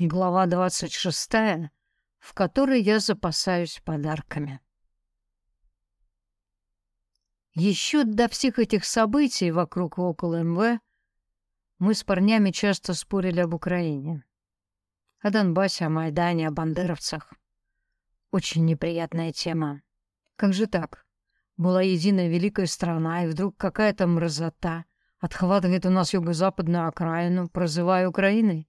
Глава 26, в которой я запасаюсь подарками. Еще до всех этих событий вокруг и около МВ мы с парнями часто спорили об Украине. О Донбассе, о Майдане, о бандеровцах. Очень неприятная тема. Как же так? Была единая великая страна, и вдруг какая-то мразота отхватывает у нас юго-западную окраину, прозывая Украиной?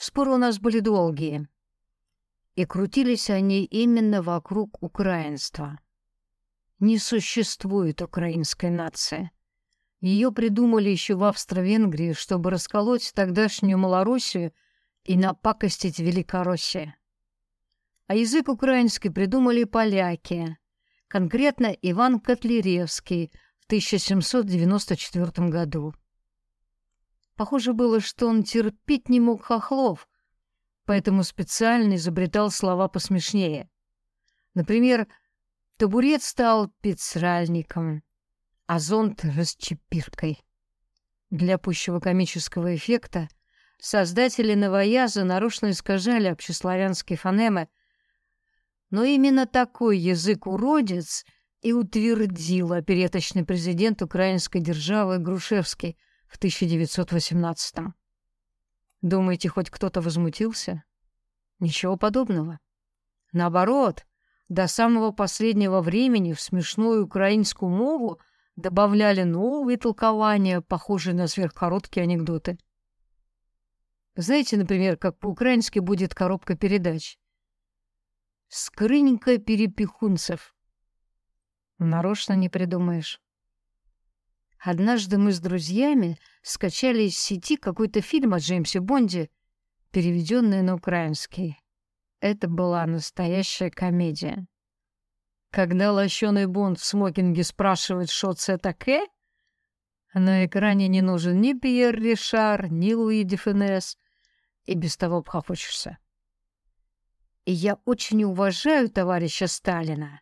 Споры у нас были долгие, и крутились они именно вокруг украинства. Не существует украинской нации. Ее придумали еще в Австро-Венгрии, чтобы расколоть тогдашнюю Малороссию и напакостить Великороссию. А язык украинский придумали поляки, конкретно Иван Котляревский в 1794 году. Похоже было, что он терпеть не мог хохлов, поэтому специально изобретал слова посмешнее. Например, табурет стал пиццральником, а зонт — расчепиркой. Для пущего комического эффекта создатели новояза нарочно искажали общеславянские фонемы, но именно такой язык-уродец и утвердил опереточный президент украинской державы Грушевский — в 1918-м. Думаете, хоть кто-то возмутился? Ничего подобного. Наоборот, до самого последнего времени в смешную украинскую мову добавляли новые толкования, похожие на сверхкороткие анекдоты. Знаете, например, как по-украински будет коробка передач? «Скрынька перепихунцев». Нарочно не придумаешь. Однажды мы с друзьями скачали из сети какой-то фильм о Джеймсе Бонде, переведенный на украинский. Это была настоящая комедия. Когда лощеный Бонд в смокинге спрашивает, что это таке, на экране не нужен ни Пьер Ришар, ни Луи Дефенес, и без того обхохочешься. И я очень уважаю товарища Сталина,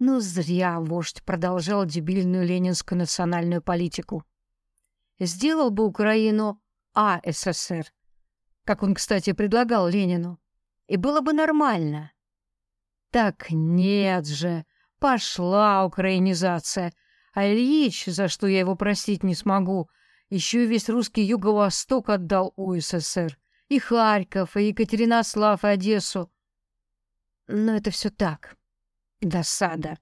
но зря вождь продолжал дебильную ленинскую национальную политику. Сделал бы Украину АССР, как он, кстати, предлагал Ленину, и было бы нормально. Так нет же, пошла украинизация, а Ильич, за что я его простить не смогу, еще и весь русский юго-восток отдал УССР, и Харьков, и Екатеринослав, и Одессу. Но это все так. Досада.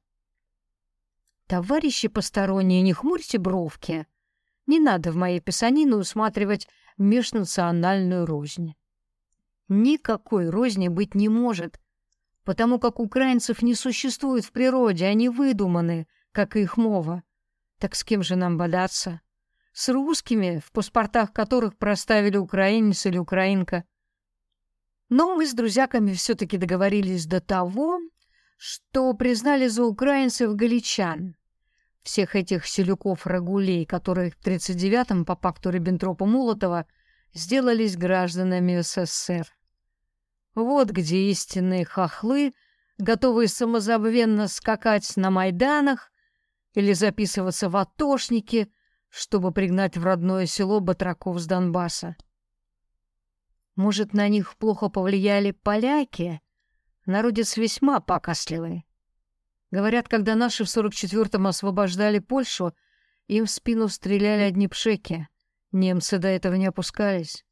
Товарищи посторонние, не хмурьте бровки. Не надо в моей писанине усматривать межнациональную рознь. Никакой розни быть не может, потому как украинцев не существует в природе, они выдуманы, как и их мова. Так с кем же нам бодаться? С русскими, в паспортах которых проставили украинец или украинка. Но мы с друзьяками все-таки договорились до того, что признали за украинцев галичан, всех этих селюков-рагулей, которые в 39-м по пакту Риббентропа-Молотова сделались гражданами СССР. Вот где истинные хохлы, готовые самозабвенно скакать на Майданах или записываться в атошники, чтобы пригнать в родное село батраков с Донбасса. Может, на них плохо повлияли поляки, Народец весьма покосливый. Говорят, когда наши в 44-м освобождали Польшу, им в спину стреляли одни пшеки. Немцы до этого не опускались.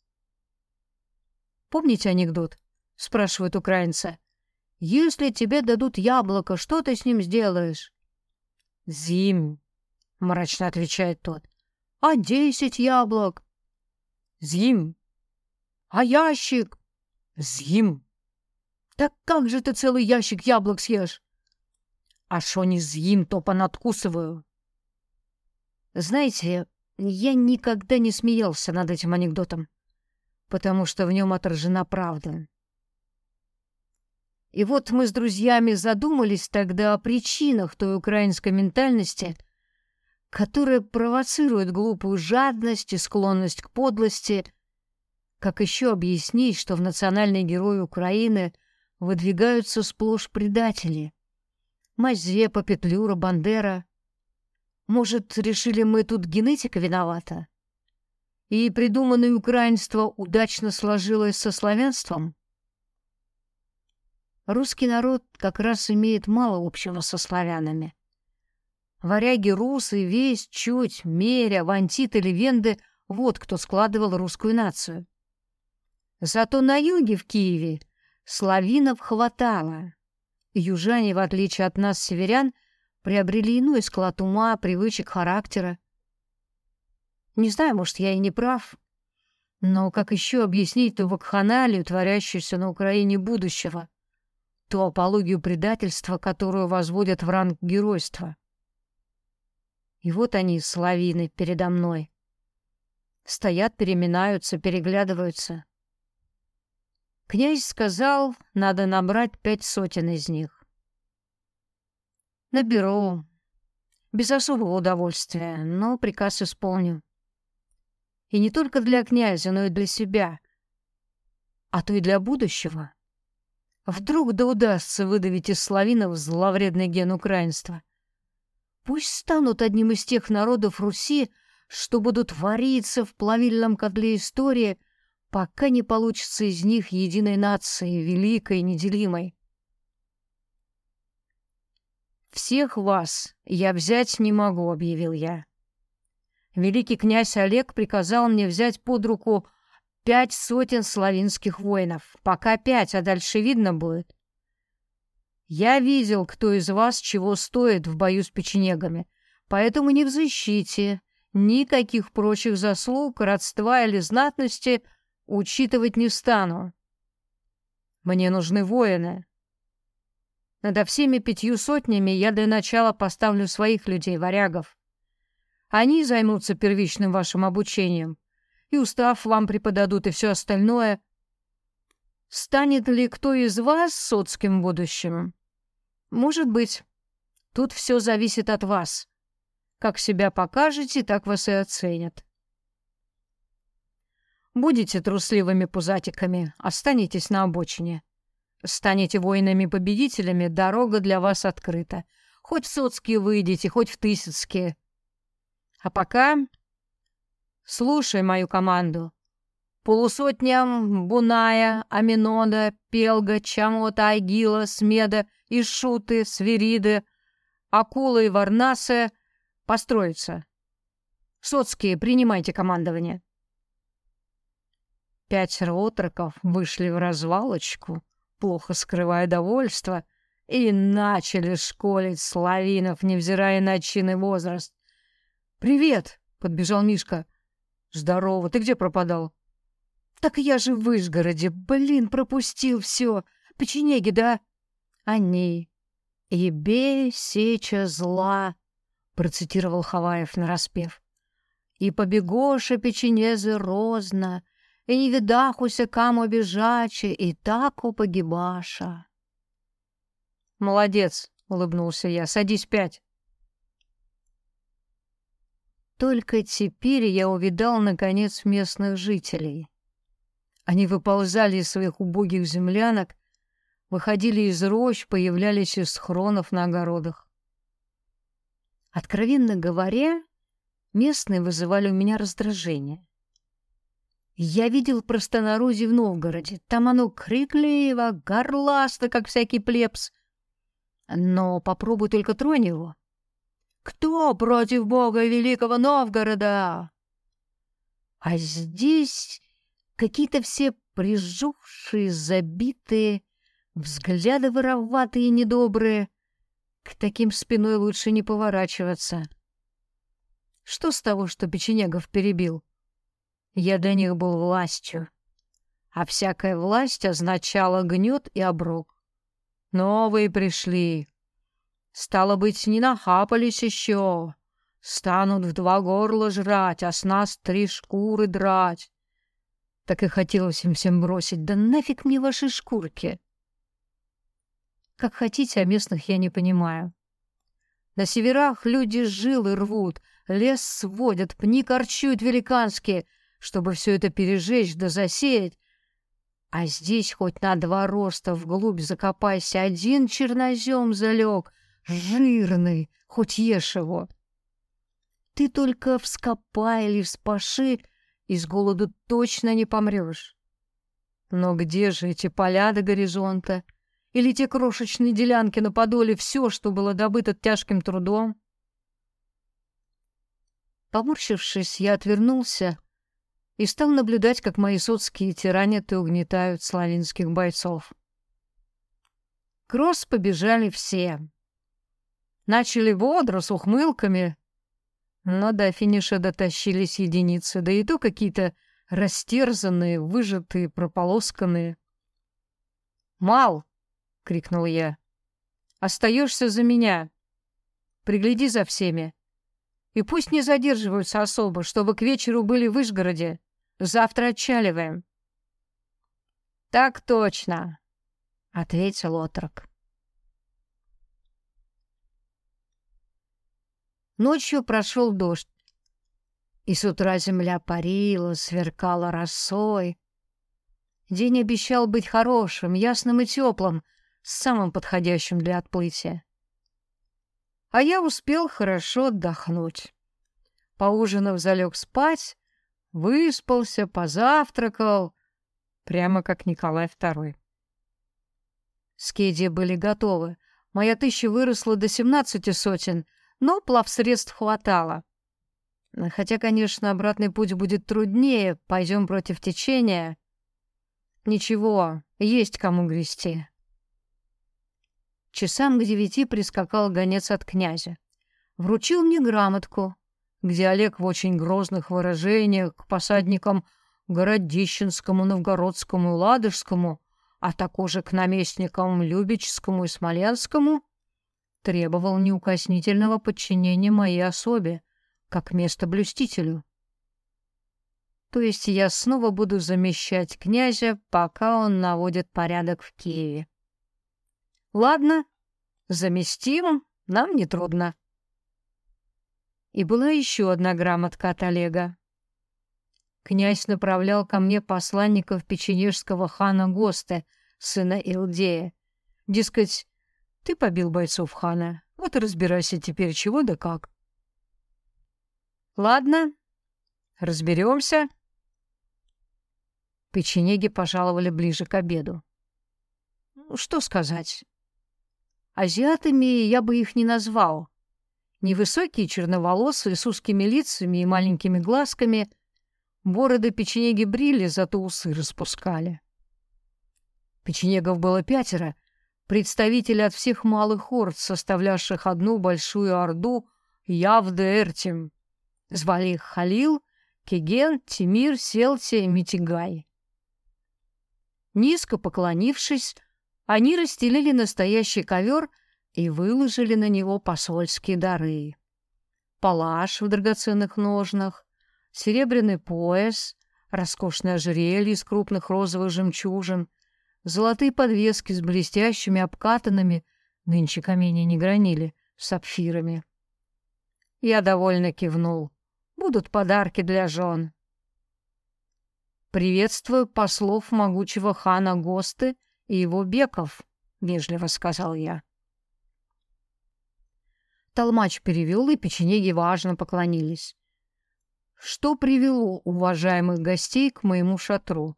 «Помните анекдот?» — спрашивает украинца. «Если тебе дадут яблоко, что ты с ним сделаешь?» «Зим», — мрачно отвечает тот. «А десять яблок?» «Зим». «А ящик?» «Зим». Так как же ты целый ящик яблок съешь? А шо не съем, то понадкусываю. Знаете, я никогда не смеялся над этим анекдотом, потому что в нем отражена правда. И вот мы с друзьями задумались тогда о причинах той украинской ментальности, которая провоцирует глупую жадность и склонность к подлости. Как еще объяснить, что в национальной герой Украины — выдвигаются сплошь предатели. Мазепа, Петлюра, Бандера. Может, решили мы тут генетика виновата? И придуманное украинство удачно сложилось со славянством? Русский народ как раз имеет мало общего со славянами. Варяги, русы, весь, чуть, меря, вантит или венды — вот кто складывал русскую нацию. Зато на юге, в Киеве, славинов хватало. Южане, в отличие от нас, северян, приобрели иной склад ума, привычек, характера. Не знаю, может, я и не прав, но как еще объяснить ту вакханалию, творящуюся на Украине будущего, ту апологию предательства, которую возводят в ранг геройства? И вот они, славины, передо мной. Стоят, переминаются, переглядываются. Князь сказал, надо набрать пять сотен из них. Наберу. Без особого удовольствия, но приказ исполню. И не только для князя, но и для себя. А то и для будущего. Вдруг да удастся выдавить из славинов зловредный ген украинства. Пусть станут одним из тех народов Руси, что будут вариться в плавильном котле истории, пока не получится из них единой нации, великой, неделимой. «Всех вас я взять не могу», — объявил я. Великий князь Олег приказал мне взять под руку пять сотен славянских воинов. Пока пять, а дальше видно будет. Я видел, кто из вас чего стоит в бою с печенегами, поэтому не в защите, никаких прочих заслуг, родства или знатности учитывать не стану. Мне нужны воины. Над всеми пятью сотнями я для начала поставлю своих людей, варягов. Они займутся первичным вашим обучением. И устав вам преподадут, и все остальное. Станет ли кто из вас соцким будущим? Может быть. Тут все зависит от вас. Как себя покажете, так вас и оценят. Будете трусливыми пузатиками, останетесь на обочине. Станете воинами-победителями, дорога для вас открыта. Хоть в Соцкие выйдете, хоть в Тысяцкие. А пока слушай мою команду. Полусотням Буная, Аминода, Пелга, Чамота, Агила, Смеда, Ишуты, Свириды, Акулы и Варнасы построиться. Соцкие, принимайте командование. Пятеро отроков вышли в развалочку, плохо скрывая довольство, и начали школить славинов, невзирая на чин и возраст. «Привет!» — подбежал Мишка. «Здорово! Ты где пропадал?» «Так я же в Вышгороде! Блин, пропустил все! Печенеги, да?» «Они!» «И бей сеча зла!» — процитировал Хаваев нараспев. «И побегоша печенезы розна, и не видахуся камо бежачи, и тако погибаша». «Молодец!» — улыбнулся я. «Садись пять!» Только теперь я увидал, наконец, местных жителей. Они выползали из своих убогих землянок, выходили из рощ, появлялись из схронов на огородах. Откровенно говоря, местные вызывали у меня раздражение. Я видел простонародье в Новгороде. Там оно крикливо, горласто, как всякий плебс. Но попробуй только тронь его — кто против бога Великого Новгорода? А здесь какие-то все прижухшие, забитые, взгляды вороватые недобрые. К таким спиной лучше не поворачиваться. Что с того, что Печенегов перебил? Я для них был властью, а всякая власть означала гнет и оброк. Новые пришли, Стало быть, не нахапались еще. Станут в два горла жрать, а с нас три шкуры драть. Так и хотелось им всем бросить. Да нафиг мне ваши шкурки. Как хотите, а местных я не понимаю. На северах люди жилы рвут, лес сводят, пни корчуют великанские, чтобы все это пережечь да засеять. А здесь хоть на два роста вглубь закопайся, один чернозем залег, жирный, хоть ешь его. Ты только вскопай или вспаши, и с голоду точно не помрешь. Но где же эти поля до горизонта? Или те крошечные делянки на подоле, все, что было добыто тяжким трудом? Поморщившись, я отвернулся и стал наблюдать, как мои соцкие тиранят и угнетают славянских бойцов. Кросс побежали все. Начали бодро, с ухмылками, но до финиша дотащились единицы, да и то какие-то растерзанные, выжатые, прополосканные. «Мал!» — крикнул я. «Остаешься за меня. Пригляди за всеми. И пусть не задерживаются особо, чтобы к вечеру были в Вышгороде. Завтра отчаливаем». «Так точно!» — ответил отрок. Ночью прошел дождь, и с утра земля парила, сверкала росой. День обещал быть хорошим, ясным и теплым, самым подходящим для отплытия. А я успел хорошо отдохнуть. Поужинав, залег спать, выспался, позавтракал, прямо как Николай II. Скеди были готовы. Моя тысяча выросла до семнадцати сотен — но плавсредств хватало. Хотя, конечно, обратный путь будет труднее, пойдем против течения. Ничего, есть кому грести. Часам к девяти прискакал гонец от князя. Вручил мне грамотку, где Олег в очень грозных выражениях к посадникам Городищенскому, Новгородскому и Ладожскому, а также к наместникам Любечскому и Смоленскому требовал неукоснительного подчинения моей особе, как местоблюстителю. То есть я снова буду замещать князя, пока он наводит порядок в Киеве. Ладно, заместим, нам не трудно. И была еще одна грамотка от Олега. Князь направлял ко мне посланников печенежского хана Госте, сына Илдея. Дескать, ты побил бойцов хана. Вот и разбирайся теперь, чего да как. Ладно, разберемся. Печенеги пожаловали ближе к обеду. Ну, что сказать? Азиатами я бы их не назвал. Невысокие черноволосые, с узкими лицами и маленькими глазками, бороды печенеги брили, зато усы распускали. Печенегов было пятеро — представители от всех малых орд, составлявших одну большую орду Явде-Эртим. Звали их Халил, Кеген, Тимир, Селтия и Митигай. Низко поклонившись, они расстелили настоящий ковер и выложили на него посольские дары. Палаш в драгоценных ножнах, серебряный пояс, роскошное ожерелье из крупных розовых жемчужин, Золотые подвески с блестящими обкатанными, нынче камни не гранили, сапфирами. Я довольно кивнул. Будут подарки для жен. «Приветствую послов могучего хана Госты и его беков», — вежливо сказал я. Толмач перевел, и печенеги важно поклонились. Что привело уважаемых гостей к моему шатру?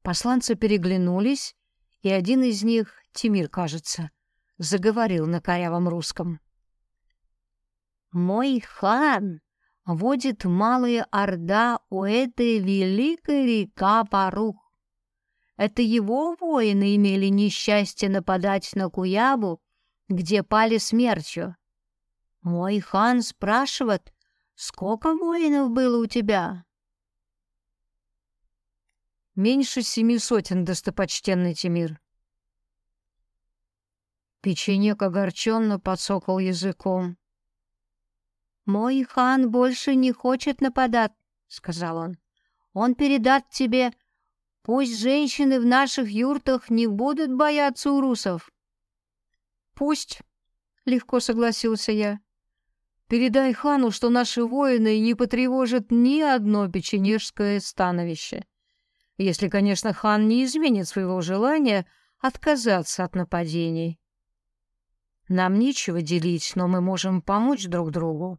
Посланцы переглянулись, и один из них, Тимир, кажется, заговорил на корявом русском. «Мой хан водит малая орда у этой великой река Парух. Это его воины имели несчастье нападать на Куябу, где пали смертью. Мой хан спрашивает, сколько воинов было у тебя?» Меньше семи сотен, достопочтенный Тимир. Печенек огорченно подсокал языком. «Мой хан больше не хочет нападать», — сказал он. «Он передат тебе, пусть женщины в наших юртах не будут бояться урусов». «Пусть», — легко согласился я. «Передай хану, что наши воины не потревожат ни одно печенежское становище» если, конечно, хан не изменит своего желания отказаться от нападений. Нам нечего делить, но мы можем помочь друг другу.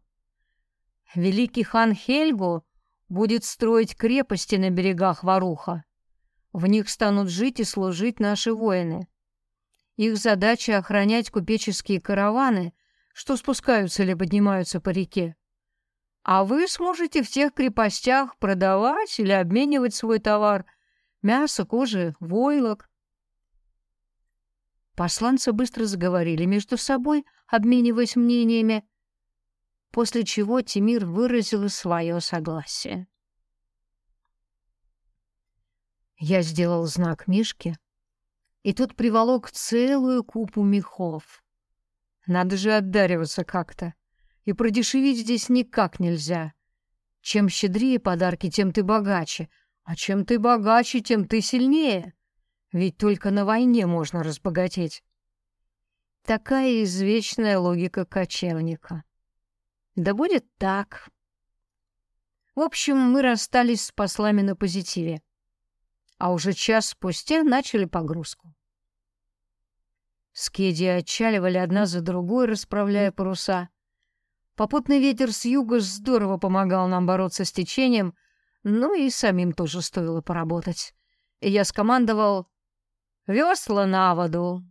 Великий хан Хельгу будет строить крепости на берегах Варуха. В них станут жить и служить наши воины. Их задача — охранять купеческие караваны, что спускаются или поднимаются по реке. А вы сможете в тех крепостях продавать или обменивать свой товар — мясо, кожи, войлок. Посланцы быстро заговорили между собой, обмениваясь мнениями, после чего Тимир выразил свое согласие. Я сделал знак Мишке, и тот приволок целую купу мехов. Надо же отдариваться как-то, и продешевить здесь никак нельзя. Чем щедрее подарки, тем ты богаче, а чем ты богаче, тем ты сильнее. Ведь только на войне можно разбогатеть. Такая извечная логика кочевника. Да будет так. В общем, мы расстались с послами на позитиве. А уже час спустя начали погрузку. Скеди отчаливали одна за другой, расправляя паруса. Попутный ветер с юга здорово помогал нам бороться с течением, ну и самим тоже стоило поработать. И я скомандовал «Весла на воду!»